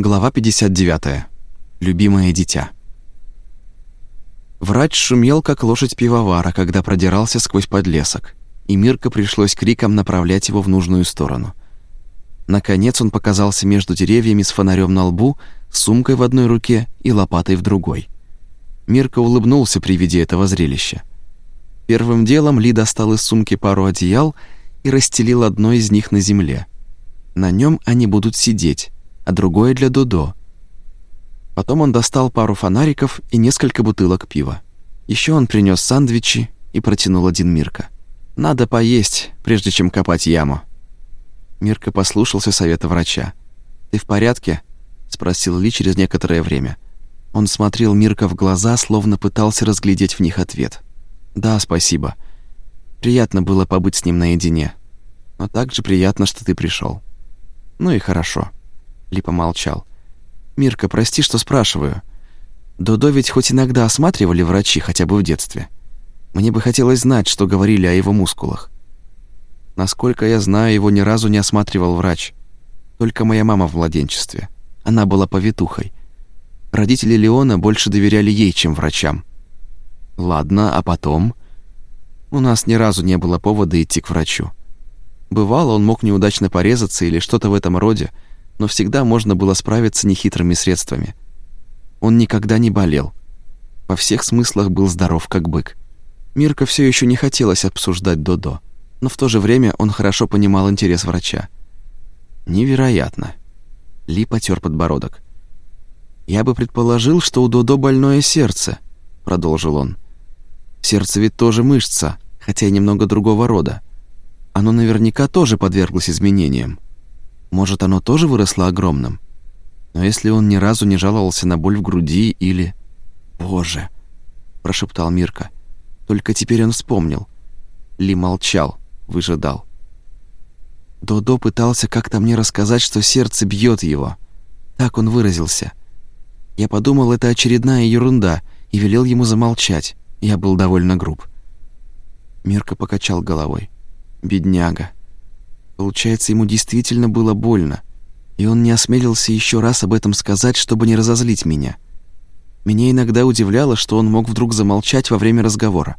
Глава 59. Любимое дитя. Врач шумел, как лошадь пивовара, когда продирался сквозь подлесок, и Мирка пришлось криком направлять его в нужную сторону. Наконец он показался между деревьями с фонарем на лбу, сумкой в одной руке и лопатой в другой. Мирка улыбнулся при виде этого зрелища. Первым делом Ли достал из сумки пару одеял и расстелил одно из них на земле. На нем они будут сидеть, а другое для Додо. Потом он достал пару фонариков и несколько бутылок пива. Еще он принес сандвичи и протянул один Мирка. «Надо поесть, прежде чем копать яму». Мирка послушался совета врача. «Ты в порядке?» — спросил Ли через некоторое время. Он смотрел Мирка в глаза, словно пытался разглядеть в них ответ. «Да, спасибо. Приятно было побыть с ним наедине. Но также приятно, что ты пришел. Ну и хорошо». Ли помолчал. «Мирка, прости, что спрашиваю. Додо ведь хоть иногда осматривали врачи, хотя бы в детстве. Мне бы хотелось знать, что говорили о его мускулах. Насколько я знаю, его ни разу не осматривал врач. Только моя мама в младенчестве. Она была повитухой. Родители Леона больше доверяли ей, чем врачам. Ладно, а потом? У нас ни разу не было повода идти к врачу. Бывало, он мог неудачно порезаться или что-то в этом роде, но всегда можно было справиться нехитрыми средствами. Он никогда не болел. Во всех смыслах был здоров как бык. Мирка все еще не хотелось обсуждать Додо, но в то же время он хорошо понимал интерес врача. Невероятно. Ли потер подбородок. Я бы предположил, что у Додо больное сердце, продолжил он. Сердце ведь тоже мышца, хотя и немного другого рода. Оно наверняка тоже подверглось изменениям. Может, оно тоже выросло огромным? Но если он ни разу не жаловался на боль в груди или... «Боже!» – прошептал Мирка. Только теперь он вспомнил. Ли молчал, выжидал. Додо пытался как-то мне рассказать, что сердце бьет его. Так он выразился. Я подумал, это очередная ерунда, и велел ему замолчать. Я был довольно груб. Мирка покачал головой. Бедняга. Получается, ему действительно было больно, и он не осмелился еще раз об этом сказать, чтобы не разозлить меня. Меня иногда удивляло, что он мог вдруг замолчать во время разговора.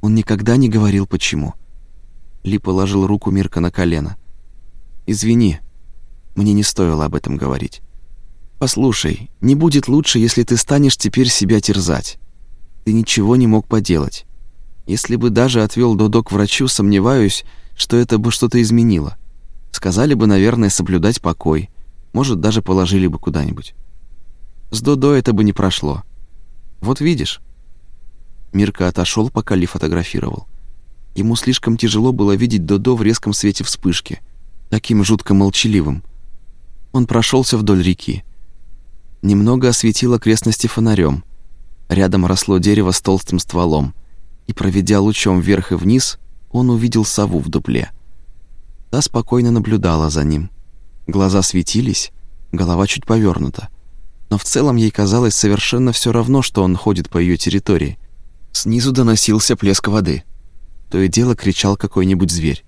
Он никогда не говорил почему. Ли положил руку Мирка на колено. «Извини, мне не стоило об этом говорить. Послушай, не будет лучше, если ты станешь теперь себя терзать. Ты ничего не мог поделать. Если бы даже отвел Додо к врачу, сомневаюсь, что это бы что-то изменило. Сказали бы, наверное, соблюдать покой. Может, даже положили бы куда-нибудь. С Додо это бы не прошло. Вот видишь. Мирка отошел, пока Ли фотографировал. Ему слишком тяжело было видеть Додо в резком свете вспышки, таким жутко молчаливым. Он прошелся вдоль реки. Немного осветил окрестности фонарем. Рядом росло дерево с толстым стволом, и, проведя лучом вверх и вниз, он увидел сову в дупле. Та спокойно наблюдала за ним. Глаза светились, голова чуть повернута. Но в целом ей казалось совершенно все равно, что он ходит по ее территории. Снизу доносился плеск воды. То и дело кричал какой-нибудь зверь.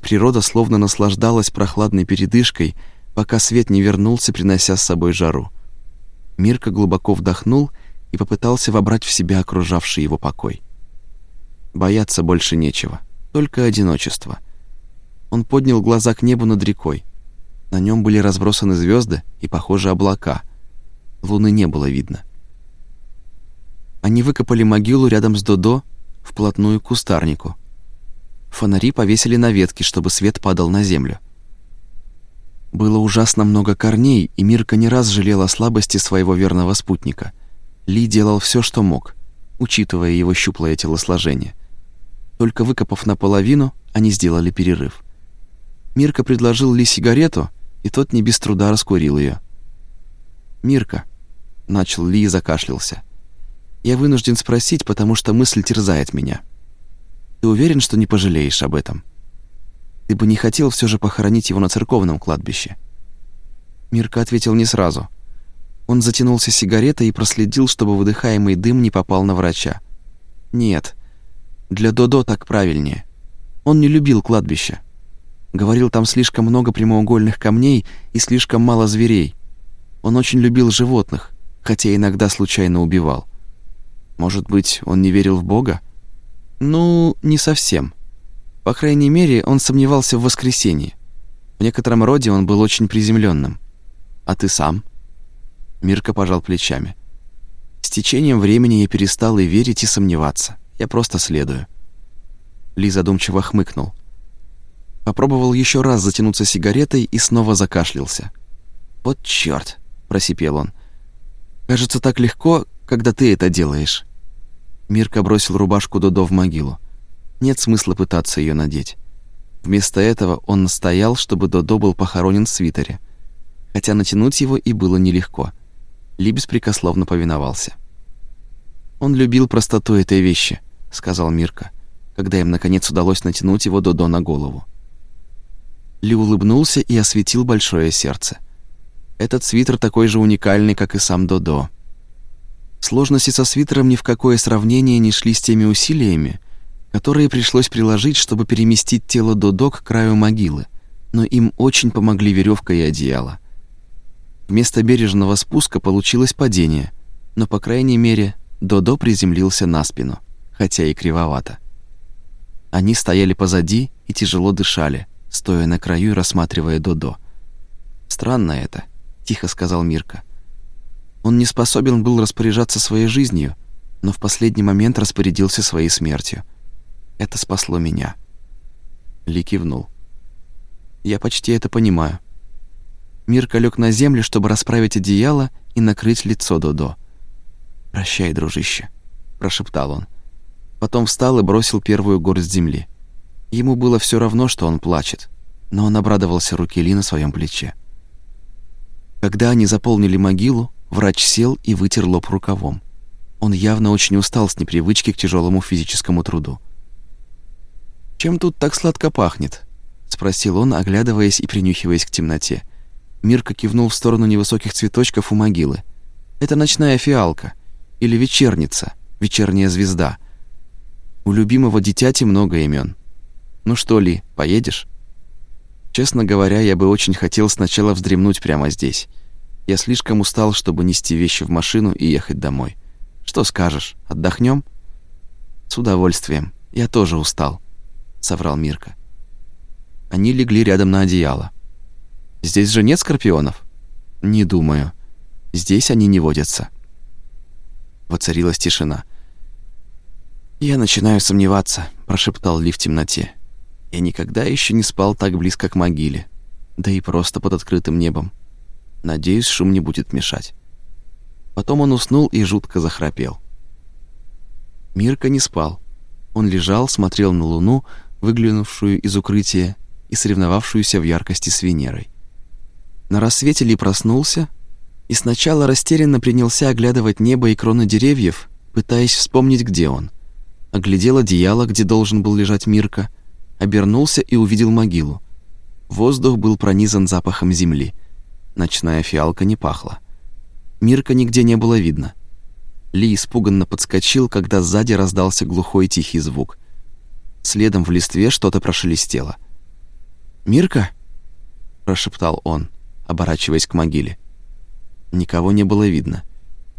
Природа словно наслаждалась прохладной передышкой, пока свет не вернулся, принося с собой жару. Мирка глубоко вдохнул и попытался вобрать в себя окружавший его покой. Бояться больше нечего, только одиночество. Он поднял глаза к небу над рекой. На нем были разбросаны звезды и, похоже, облака. Луны не было видно. Они выкопали могилу рядом с Додо, вплотную к кустарнику. Фонари повесили на ветки, чтобы свет падал на землю. Было ужасно много корней, и Мирка не раз жалел о слабости своего верного спутника. Ли делал все, что мог, учитывая его щуплое телосложение. Только выкопав наполовину, они сделали перерыв. Мирка предложил Ли сигарету, и тот не без труда раскурил ее. «Мирка», — начал Ли и закашлялся, — «я вынужден спросить, потому что мысль терзает меня. Ты уверен, что не пожалеешь об этом? Ты бы не хотел все же похоронить его на церковном кладбище?» Мирка ответил не сразу. Он затянулся сигаретой и проследил, чтобы выдыхаемый дым не попал на врача. «Нет, для Додо так правильнее. Он не любил кладбище. Говорил, там слишком много прямоугольных камней и слишком мало зверей. Он очень любил животных, хотя иногда случайно убивал. Может быть, он не верил в Бога? Ну, не совсем. По крайней мере, он сомневался в воскресении. В некотором роде он был очень приземленным. А ты сам? Мирка пожал плечами. С течением времени я перестал и верить, и сомневаться. Я просто следую. Ли задумчиво хмыкнул. Попробовал еще раз затянуться сигаретой и снова закашлялся. «Вот чёрт!» – просипел он. «Кажется, так легко, когда ты это делаешь». Мирка бросил рубашку Додо в могилу. Нет смысла пытаться ее надеть. Вместо этого он настоял, чтобы Додо был похоронен в свитере. Хотя натянуть его и было нелегко. Ли беспрекословно повиновался. «Он любил простоту этой вещи», — сказал Мирка, когда им наконец удалось натянуть его Додо на голову. Ли улыбнулся и осветил большое сердце. Этот свитер такой же уникальный, как и сам Додо. Сложности со свитером ни в какое сравнение не шли с теми усилиями, которые пришлось приложить, чтобы переместить тело Додо к краю могилы, но им очень помогли веревка и одеяло. Вместо бережного спуска получилось падение, но, по крайней мере, Додо приземлился на спину, хотя и кривовато. Они стояли позади и тяжело дышали, стоя на краю и рассматривая Додо. «Странно это», — тихо сказал Мирка. Он не способен был распоряжаться своей жизнью, но в последний момент распорядился своей смертью. Это спасло меня. Ли кивнул. Я почти это понимаю. Мирка лег на землю, чтобы расправить одеяло и накрыть лицо Додо. «Прощай, дружище», — прошептал он. Потом встал и бросил первую горсть земли. Ему было все равно, что он плачет, но он обрадовался руке Ли на своем плече. Когда они заполнили могилу, Врач сел и вытер лоб рукавом. Он явно очень устал с непривычки к тяжелому физическому труду. «Чем тут так сладко пахнет?» — спросил он, оглядываясь и принюхиваясь к темноте. Мирка кивнул в сторону невысоких цветочков у могилы. «Это ночная фиалка. Или вечерница, вечерняя звезда. У любимого дитяти много имен. Ну что ли, поедешь?» Честно говоря, я бы очень хотел сначала вздремнуть прямо здесь. Я слишком устал, чтобы нести вещи в машину и ехать домой. Что скажешь, отдохнем? С удовольствием. Я тоже устал, соврал Мирка. Они легли рядом на одеяло. Здесь же нет скорпионов? Не думаю. Здесь они не водятся. Воцарилась тишина. Я начинаю сомневаться, прошептал Ли в темноте. Я никогда еще не спал так близко к могиле, да и просто под открытым небом. Надеюсь, шум не будет мешать. Потом он уснул и жутко захрапел. Мирка не спал. Он лежал, смотрел на луну, выглянувшую из укрытия и соревновавшуюся в яркости с Венерой. На рассвете Ли проснулся и сначала растерянно принялся оглядывать небо и кроны деревьев, пытаясь вспомнить, где он. Оглядел одеяло, где должен был лежать Мирка, обернулся и увидел могилу. Воздух был пронизан запахом земли — Ночная фиалка не пахла. Мирка нигде не было видно. Ли испуганно подскочил, когда сзади раздался глухой тихий звук. Следом в листве что-то прошелестело. «Мирка?» – прошептал он, оборачиваясь к могиле. Никого не было видно.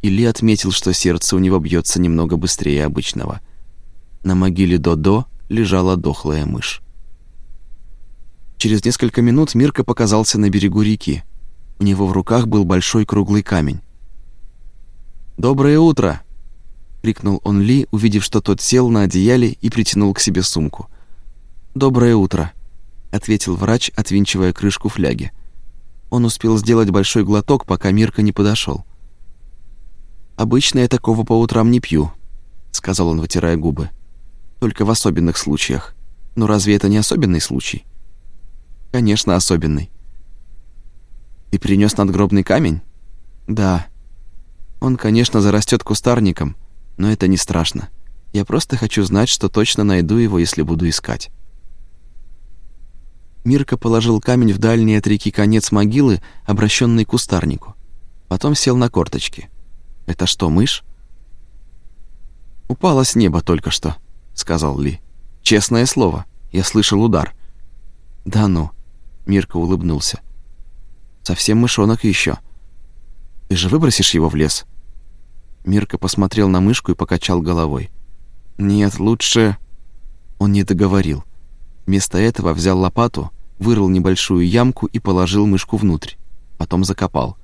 И Ли отметил, что сердце у него бьется немного быстрее обычного. На могиле Додо лежала дохлая мышь. Через несколько минут Мирка показался на берегу реки. У него в руках был большой круглый камень. «Доброе утро!» — крикнул он Ли, увидев, что тот сел на одеяле и притянул к себе сумку. «Доброе утро!» — ответил врач, отвинчивая крышку фляги. Он успел сделать большой глоток, пока Мирка не подошел. «Обычно я такого по утрам не пью», — сказал он, вытирая губы. «Только в особенных случаях. Но разве это не особенный случай?» «Конечно, особенный. Ты принес надгробный камень? Да. Он, конечно, зарастет кустарником, но это не страшно. Я просто хочу знать, что точно найду его, если буду искать. Мирка положил камень в дальний от реки конец могилы, обращенный к кустарнику. Потом сел на корточки. «Это что, мышь?» «Упала с неба только что», — сказал Ли. «Честное слово, я слышал удар». «Да ну», — Мирка улыбнулся. Совсем мышонок еще. Ты же выбросишь его в лес?» Мирка посмотрел на мышку и покачал головой. «Нет, лучше...» Он не договорил. Вместо этого взял лопату, вырыл небольшую ямку и положил мышку внутрь. Потом закопал.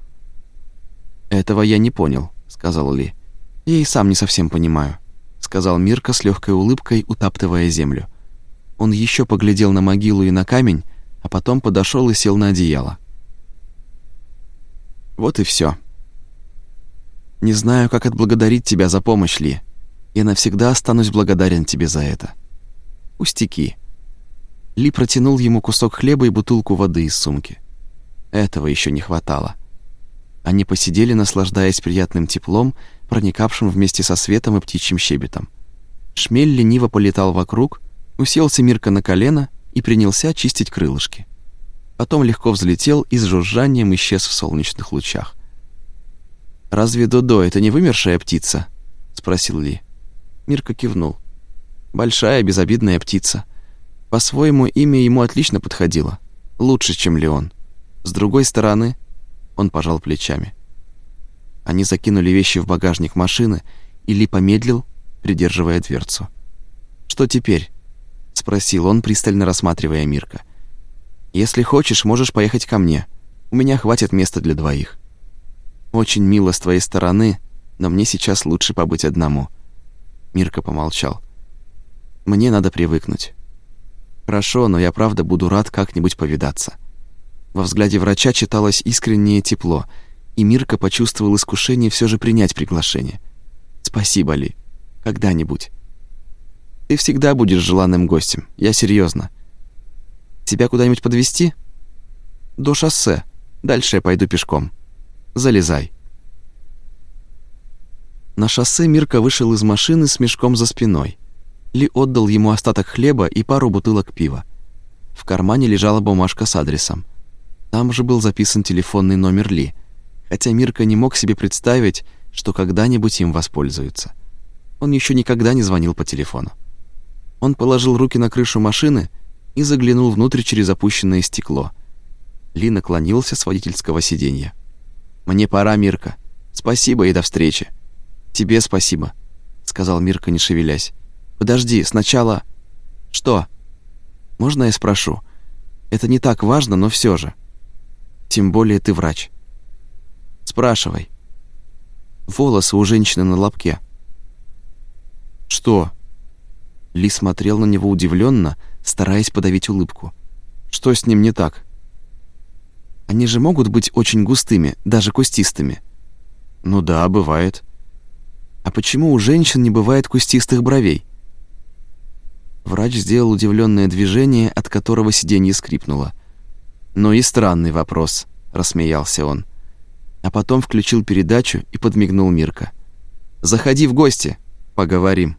«Этого я не понял», — сказал Ли. «Я и сам не совсем понимаю», — сказал Мирка с легкой улыбкой, утаптывая землю. Он еще поглядел на могилу и на камень, а потом подошел и сел на одеяло. «Вот и все. Не знаю, как отблагодарить тебя за помощь, Ли. Я навсегда останусь благодарен тебе за это. Пустяки». Ли протянул ему кусок хлеба и бутылку воды из сумки. Этого еще не хватало. Они посидели, наслаждаясь приятным теплом, проникавшим вместе со светом и птичьим щебетом. Шмель лениво полетал вокруг, уселся Мирка на колено и принялся чистить крылышки. Потом легко взлетел и с жужжанием исчез в солнечных лучах. «Разве Додо — это не вымершая птица?» — спросил Ли. Мирка кивнул. «Большая, безобидная птица. По-своему, имя ему отлично подходило. Лучше, чем Леон. С другой стороны, он пожал плечами. Они закинули вещи в багажник машины, и Ли помедлил, придерживая дверцу. «Что теперь?» — спросил он, пристально рассматривая Мирка. «Если хочешь, можешь поехать ко мне. У меня хватит места для двоих. Очень мило с твоей стороны, но мне сейчас лучше побыть одному». Мирка помолчал. «Мне надо привыкнуть. Хорошо, но я правда буду рад как-нибудь повидаться. Во взгляде врача читалось искреннее тепло, и Мирка почувствовал искушение все же принять приглашение. Спасибо, Ли. Когда-нибудь. Ты всегда будешь желанным гостем. Я серьезно. Тебя куда-нибудь подвести? До шоссе. Дальше я пойду пешком. Залезай. На шоссе Мирка вышел из машины с мешком за спиной. Ли отдал ему остаток хлеба и пару бутылок пива. В кармане лежала бумажка с адресом. Там же был записан телефонный номер Ли, хотя Мирка не мог себе представить, что когда-нибудь им воспользуется. Он еще никогда не звонил по телефону. Он положил руки на крышу машины и заглянул внутрь через опущенное стекло. Ли наклонился с водительского сиденья. «Мне пора, Мирка. Спасибо и до встречи». «Тебе спасибо», — сказал Мирка, не шевелясь. Подожди, сначала... Что? Можно я спрошу? Это не так важно, но все же. Тем более ты врач. Спрашивай. Волосы у женщины на лобке. Что? Ли смотрел на него удивленно, стараясь подавить улыбку. Что с ним не так? Они же могут быть очень густыми, даже кустистыми. Ну да, бывает. А почему у женщин не бывает кустистых бровей? Врач сделал удивленное движение, от которого сиденье скрипнуло. «Ну и странный вопрос», — рассмеялся он. А потом включил передачу и подмигнул Мирка. «Заходи в гости, поговорим».